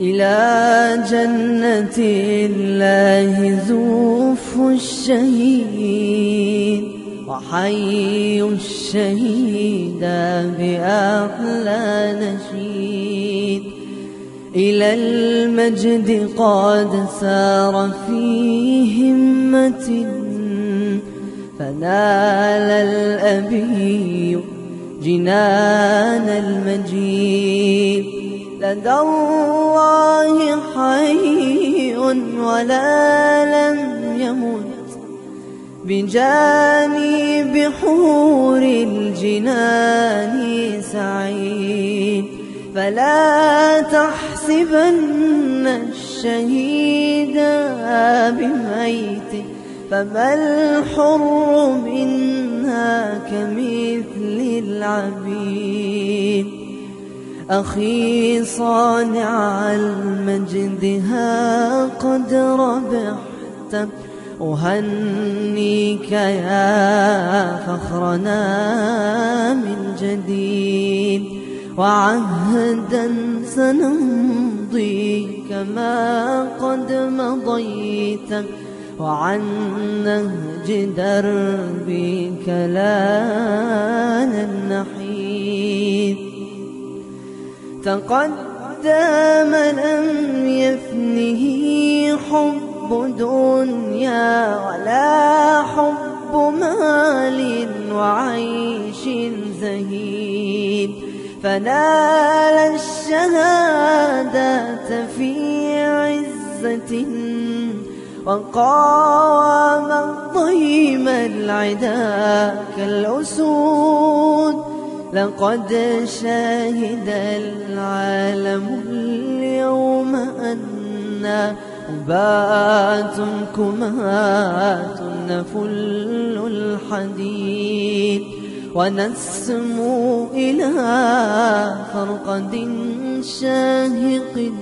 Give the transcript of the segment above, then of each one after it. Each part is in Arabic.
إلى جنة الله زوف الشهيد وحي الشهيد بأحلى نشيد. إلى المجد قد سار في همة فنال الأبي جنان المجيد. لدى الله حي ولا لم يمت بجانب حور الجنان سعيد. فلا تحسبن الشهيد بميت فما الحر منها كمثل العبيد. أخي صانع المجد ها قد ربحت. أهنيك يا فخرنا من جديد. وعهدا سنمضي كما قد مضيت. وعن نهج دربك لا ننحيد تقدم لم يفنه حب دنيا ولا حب مال وعيش زهيد فنال الشهادة في عزة وقام الضيم العدا كالأسود لقد شهد العالم اليوم أن أبات كمات نفل الحديد ونسمو إلى فرقد شاهق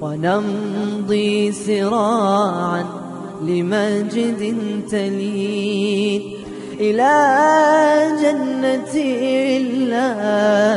ونمضي سراعا لمجد تليد إلى جنة الله